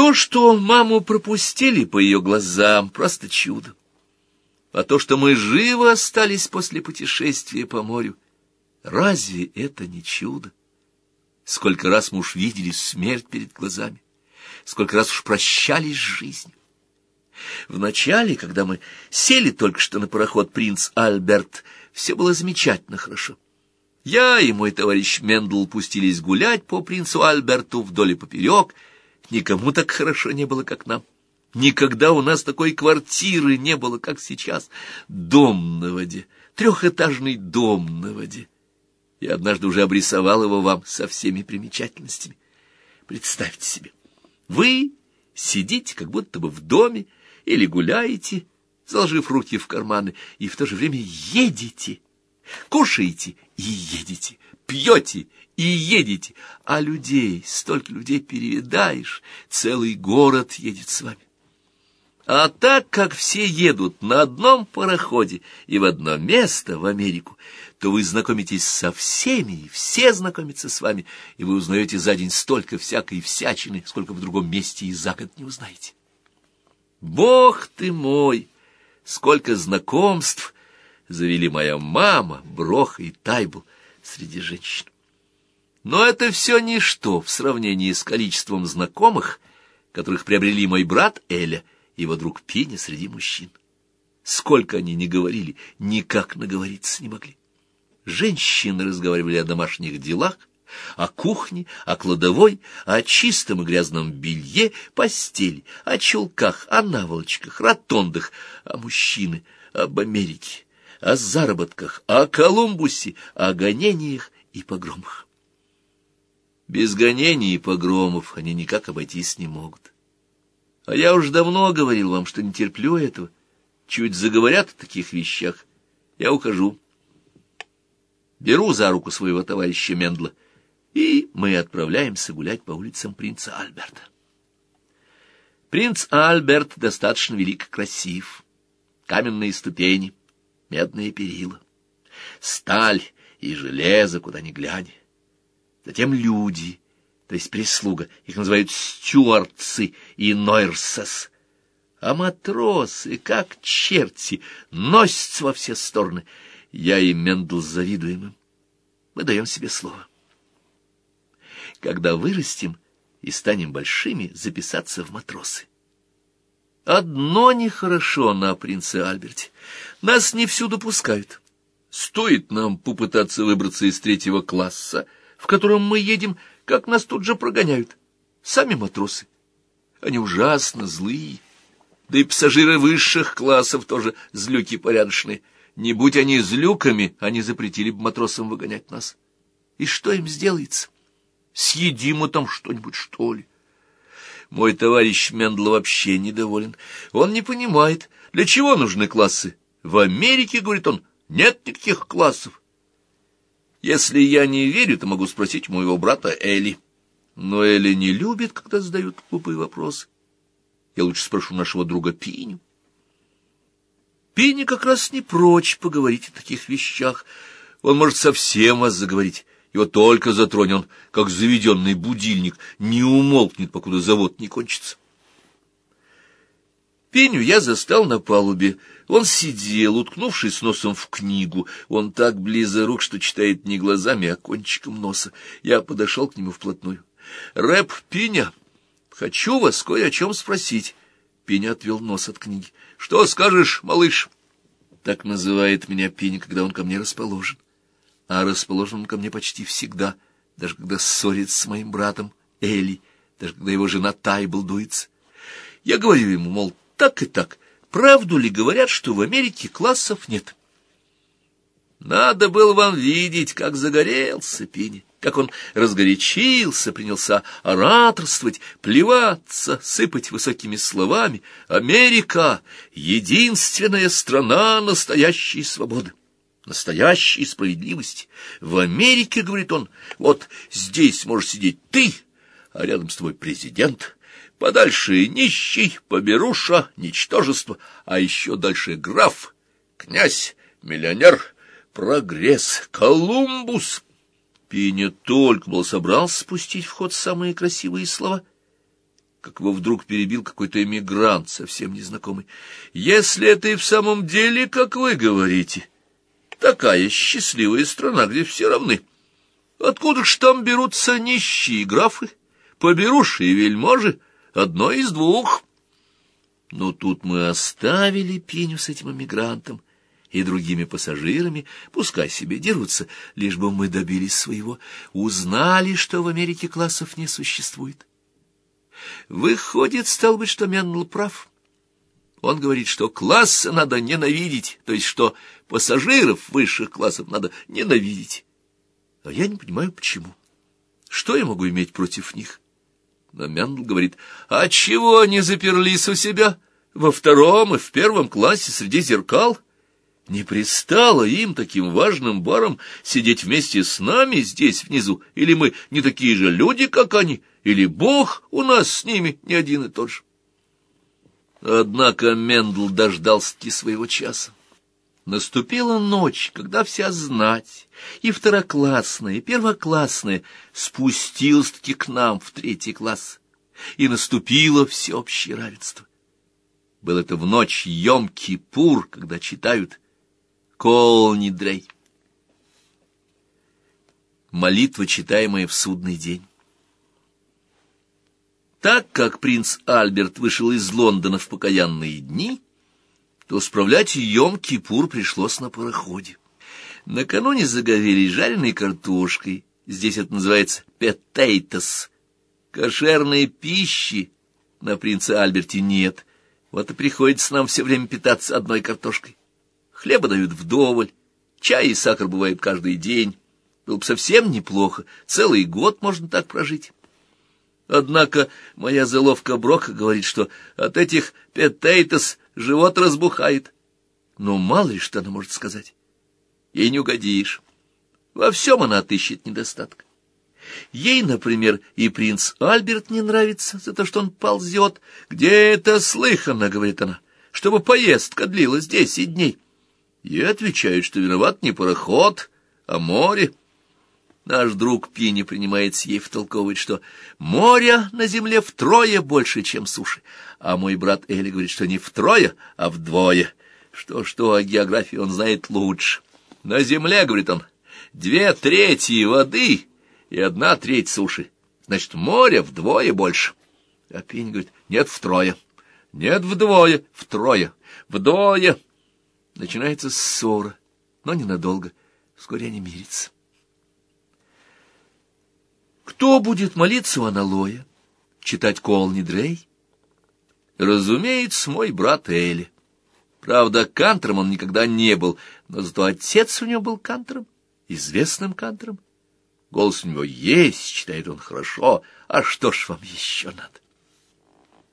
То, что маму пропустили по ее глазам, просто чудо. А то, что мы живы остались после путешествия по морю, разве это не чудо? Сколько раз мы уж видели смерть перед глазами, сколько раз уж прощались с жизнью. Вначале, когда мы сели только что на пароход «Принц Альберт», все было замечательно хорошо. Я и мой товарищ Мендл пустились гулять по принцу Альберту вдоль и поперек. Никому так хорошо не было, как нам. Никогда у нас такой квартиры не было, как сейчас. Дом на воде, трехэтажный дом на воде. Я однажды уже обрисовал его вам со всеми примечательностями. Представьте себе, вы сидите как будто бы в доме или гуляете, заложив руки в карманы, и в то же время едете, кушаете и едете, пьете и едете, а людей, столько людей переедаешь, целый город едет с вами. А так как все едут на одном пароходе и в одно место, в Америку, то вы знакомитесь со всеми, и все знакомятся с вами, и вы узнаете за день столько всякой всячины, сколько в другом месте и за год не узнаете. Бог ты мой! Сколько знакомств завели моя мама, Броха и Тайбл среди женщин. Но это все ничто в сравнении с количеством знакомых, которых приобрели мой брат Эля и его друг Пиня среди мужчин. Сколько они не говорили, никак наговориться не могли. Женщины разговаривали о домашних делах, о кухне, о кладовой, о чистом и грязном белье, постели, о чулках, о наволочках, ротондах, а мужчины об Америке, о заработках, о Колумбусе, о гонениях и погромах. Без гонений и погромов они никак обойтись не могут. А я уж давно говорил вам, что не терплю этого. Чуть заговорят о таких вещах, я ухожу. Беру за руку своего товарища Мендла — и мы отправляемся гулять по улицам принца Альберта. Принц Альберт достаточно велик и красив. Каменные ступени, медные перила, сталь и железо, куда ни глянь. Затем люди, то есть прислуга, их называют стюардцы и нойрсес. А матросы, как черти, носятся во все стороны. Я и Мендл завидуем им. Мы даем себе слово когда вырастем и станем большими, записаться в матросы. Одно нехорошо на принце Альберте. Нас не всюду пускают. Стоит нам попытаться выбраться из третьего класса, в котором мы едем, как нас тут же прогоняют. Сами матросы. Они ужасно злые. Да и пассажиры высших классов тоже злюки порядочные. Не будь они злюками, они запретили бы матросам выгонять нас. И что им сделается? Съедим мы там что-нибудь, что ли? Мой товарищ Мендл вообще недоволен. Он не понимает, для чего нужны классы. В Америке, говорит он, нет никаких классов. Если я не верю, то могу спросить моего брата Элли. Но Элли не любит, когда задают глупые вопросы. Я лучше спрошу нашего друга Пиню. Пиня как раз не прочь поговорить о таких вещах. Он может совсем вас заговорить. Его только затронь, он, как заведенный будильник, не умолкнет, покуда завод не кончится. Пеню я застал на палубе. Он сидел, уткнувшись носом в книгу. Он так близорук, что читает не глазами, а кончиком носа. Я подошел к нему вплотную. «Рэп Пиня, хочу вас кое о чем спросить». Пиня отвел нос от книги. «Что скажешь, малыш?» Так называет меня Пиня, когда он ко мне расположен а расположен он ко мне почти всегда, даже когда ссорится с моим братом Эли, даже когда его жена Тайбл дуется. Я говорю ему, мол, так и так, правду ли говорят, что в Америке классов нет? Надо было вам видеть, как загорелся Пини, как он разгорячился, принялся ораторствовать, плеваться, сыпать высокими словами. Америка — единственная страна настоящей свободы настоящей справедливости. В Америке, говорит он, вот здесь можешь сидеть ты, а рядом с тобой президент, подальше нищий, поберуша, ничтожество, а еще дальше граф, князь, миллионер, прогресс, Колумбус. Пиня только был собрался спустить в ход самые красивые слова, как его вдруг перебил какой-то эмигрант, совсем незнакомый. «Если это и в самом деле, как вы говорите, такая счастливая страна, где все равны, откуда ж там берутся нищие графы, поберуши и вельможи, одно из двух?» Но тут мы оставили пеню с этим эмигрантом и другими пассажирами, пускай себе дерутся, лишь бы мы добились своего, узнали, что в Америке классов не существует. Выходит, стал быть, что Меннл прав. Он говорит, что классы надо ненавидеть, то есть что пассажиров высших классов надо ненавидеть. А я не понимаю, почему. Что я могу иметь против них? Но Меннл говорит, а чего они заперлись у себя во втором и в первом классе среди зеркал? Не пристало им, таким важным баром, сидеть вместе с нами здесь внизу, или мы не такие же люди, как они, или Бог у нас с ними не один и тот же. Однако Мендл дождался-таки своего часа. Наступила ночь, когда вся знать, и второклассная, и первоклассная, спустилась-таки к нам в третий класс, и наступило всеобщее равенство. Был это в ночь Йом-Кипур, когда читают Колни-Дрей. Молитва, читаемая в судный день. Так как принц Альберт вышел из Лондона в покаянные дни, то справлять Йом-Кипур пришлось на пароходе. Накануне заговели жареной картошкой, здесь это называется петейтос. Кошерной пищи на принца Альберте нет, вот и приходится нам все время питаться одной картошкой. Хлеба дают вдоволь, чай и сахар бывают каждый день. Было бы совсем неплохо, целый год можно так прожить. Однако моя заловка Брока говорит, что от этих петейтос живот разбухает. Но мало ли что она может сказать. Ей не угодишь. Во всем она отыщет недостаток. Ей, например, и принц Альберт не нравится за то, что он ползет. «Где это слыхано?» — говорит она, — «чтобы поездка длилась десять дней». И отвечают, что виноват не пароход, а море. Наш друг Пини принимается ей втолковывать, что моря на земле втрое больше, чем суши, а мой брат Эли говорит, что не втрое, а вдвое. Что-что, о географии он знает лучше. На земле, говорит он, две трети воды и одна треть суши. Значит, море вдвое больше. А Пини говорит, нет, втрое. Нет, вдвое, втрое, вдвое. Начинается ссора, но ненадолго. Вскоре они мирятся. Кто будет молиться у аналоя? Читать Колни Дрей? Разумеется, мой брат Эли. Правда, кантором он никогда не был, но зато отец у него был кантором, известным кантором. Голос у него есть, читает он хорошо, а что ж вам еще надо?